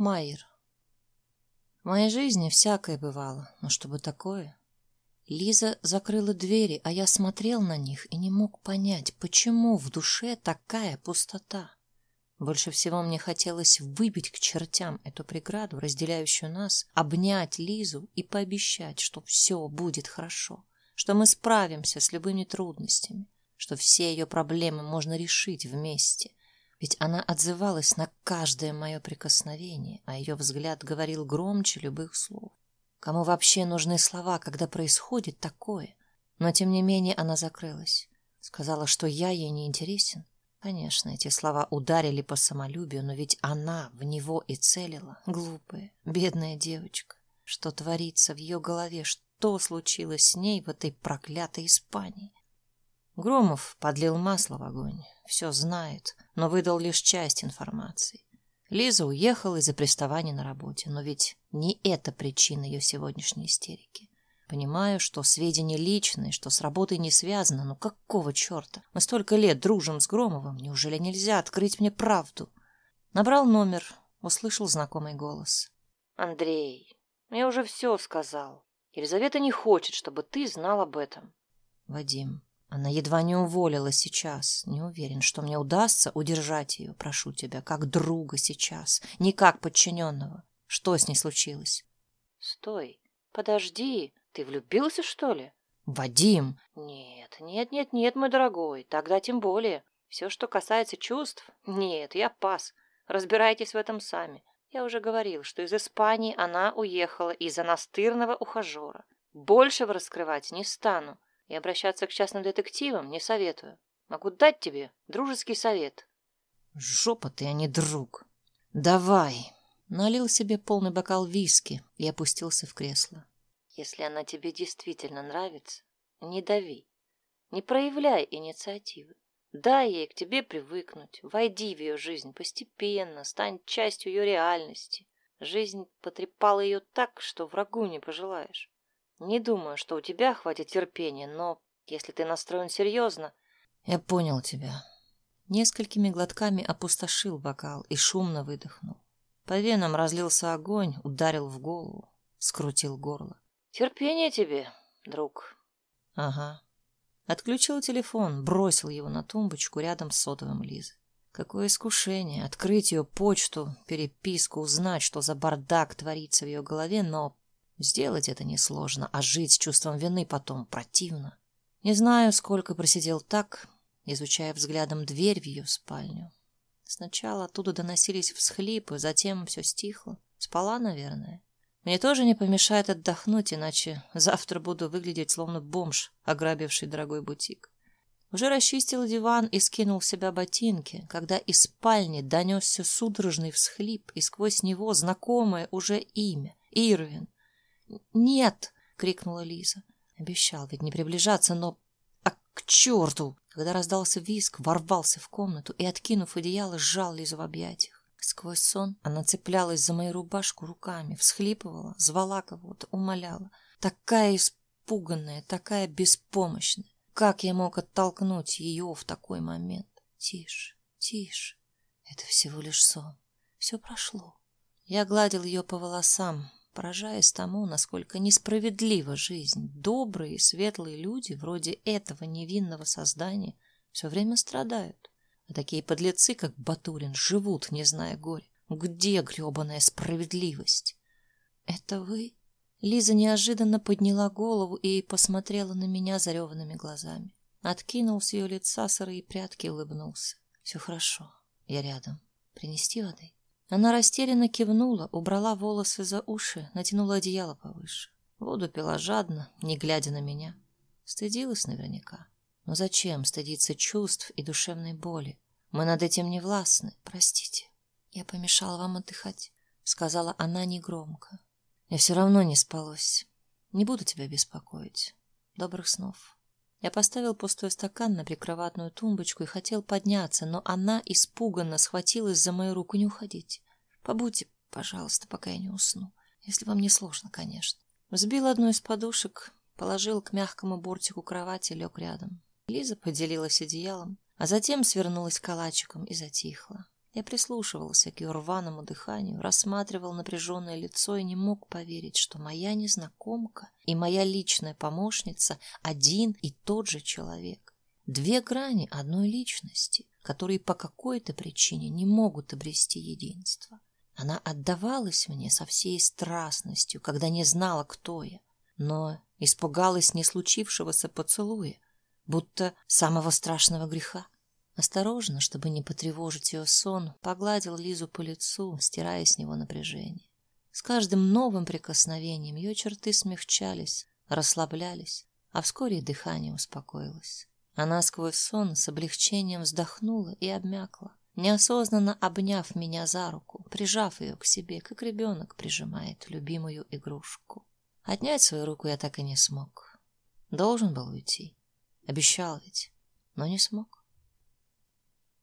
Майер. В моей жизни всякое бывало, но чтобы такое... Лиза закрыла двери, а я смотрел на них и не мог понять, почему в душе такая пустота. Больше всего мне хотелось выбить к чертям эту преграду, разделяющую нас, обнять Лизу и пообещать, что все будет хорошо, что мы справимся с любыми трудностями, что все ее проблемы можно решить вместе, ведь она отзывалась на каждое мое прикосновение, а ее взгляд говорил громче любых слов. Кому вообще нужны слова, когда происходит такое? Но тем не менее она закрылась. Сказала, что я ей не интересен. Конечно, эти слова ударили по самолюбию, но ведь она в него и целила. Глупая, бедная девочка. Что творится в ее голове? Что случилось с ней в этой проклятой Испании? Громов подлил масло в огонь, все знает, но выдал лишь часть информации. Лиза уехала из-за приставаний на работе, но ведь не это причина ее сегодняшней истерики. Понимаю, что сведения личные, что с работой не связано, но какого черта? Мы столько лет дружим с Громовым, неужели нельзя открыть мне правду? Набрал номер, услышал знакомый голос. Андрей, я уже все сказал. Елизавета не хочет, чтобы ты знал об этом. Вадим, она едва не уволила сейчас. Не уверен, что мне удастся удержать ее, прошу тебя, как друга сейчас, не как подчиненного. Что с ней случилось? Стой, подожди, ты влюбился, что ли? Вадим! Нет, нет, нет, нет, мой дорогой, тогда тем более. Все, что касается чувств, нет, я пас. Разбирайтесь в этом сами. Я уже говорил, что из Испании она уехала из-за настырного ухажера. Большего раскрывать не стану. И обращаться к частным детективам не советую. Могу дать тебе дружеский совет. Жопа ты, а не друг. Давай. Налил себе полный бокал виски и опустился в кресло. Если она тебе действительно нравится, не дави. Не проявляй инициативы. Дай ей к тебе привыкнуть. Войди в ее жизнь постепенно, стань частью ее реальности. Жизнь потрепала ее так, что врагу не пожелаешь. Не думаю, что у тебя хватит терпения, но если ты настроен серьезно... Я понял тебя. Несколькими глотками опустошил бокал и шумно выдохнул. По венам разлился огонь, ударил в голову, скрутил горло. Терпение тебе, друг. Ага. Отключил телефон, бросил его на тумбочку рядом с сотовым Лизы. Какое искушение открыть ее почту, переписку, узнать, что за бардак творится в ее голове, но Сделать это несложно, а жить с чувством вины потом противно. Не знаю, сколько просидел так, изучая взглядом дверь в ее спальню. Сначала оттуда доносились всхлипы, затем все стихло. Спала, наверное. Мне тоже не помешает отдохнуть, иначе завтра буду выглядеть словно бомж, ограбивший дорогой бутик. Уже расчистил диван и скинул в себя ботинки, когда из спальни донесся судорожный всхлип, и сквозь него знакомое уже имя — Ирвин. «Нет!» — крикнула Лиза. Обещал ведь не приближаться, но... А к черту! Когда раздался виск, ворвался в комнату и, откинув одеяло, сжал Лизу в объятиях. Сквозь сон она цеплялась за мою рубашку руками, всхлипывала, звала кого-то, умоляла. Такая испуганная, такая беспомощная. Как я мог оттолкнуть ее в такой момент? Тише, тише. Это всего лишь сон. Все прошло. Я гладил ее по волосам, поражаясь тому, насколько несправедлива жизнь. Добрые и светлые люди, вроде этого невинного создания, все время страдают. А такие подлецы, как Батурин, живут, не зная горя. Где гребаная справедливость? Это вы? Лиза неожиданно подняла голову и посмотрела на меня зареванными глазами. Откинул с ее лица сырые прятки и улыбнулся. Все хорошо, я рядом. Принести воды? Она растерянно кивнула, убрала волосы за уши, натянула одеяло повыше. Воду пила жадно, не глядя на меня. Стыдилась наверняка. Но зачем стыдиться чувств и душевной боли? Мы над этим не властны. Простите. Я помешала вам отдыхать, сказала она негромко. Я все равно не спалось. Не буду тебя беспокоить. Добрых снов. Я поставил пустой стакан на прикроватную тумбочку и хотел подняться, но она испуганно схватилась за мою руку не уходить. Побудьте, пожалуйста, пока я не усну. Если вам не сложно, конечно. Взбил одну из подушек, положил к мягкому бортику кровати, лег рядом. Лиза поделилась одеялом, а затем свернулась калачиком и затихла. Я прислушивался к ее рваному дыханию, рассматривал напряженное лицо и не мог поверить, что моя незнакомка и моя личная помощница один и тот же человек. Две грани одной личности, которые по какой-то причине не могут обрести единство. Она отдавалась мне со всей страстностью, когда не знала, кто я, но испугалась не случившегося поцелуя, будто самого страшного греха. Осторожно, чтобы не потревожить ее сон, погладил Лизу по лицу, стирая с него напряжение. С каждым новым прикосновением ее черты смягчались, расслаблялись, а вскоре дыхание успокоилось. Она сквозь сон с облегчением вздохнула и обмякла, неосознанно обняв меня за руку, прижав ее к себе, как ребенок прижимает любимую игрушку. Отнять свою руку я так и не смог. Должен был уйти. Обещал ведь, но не смог.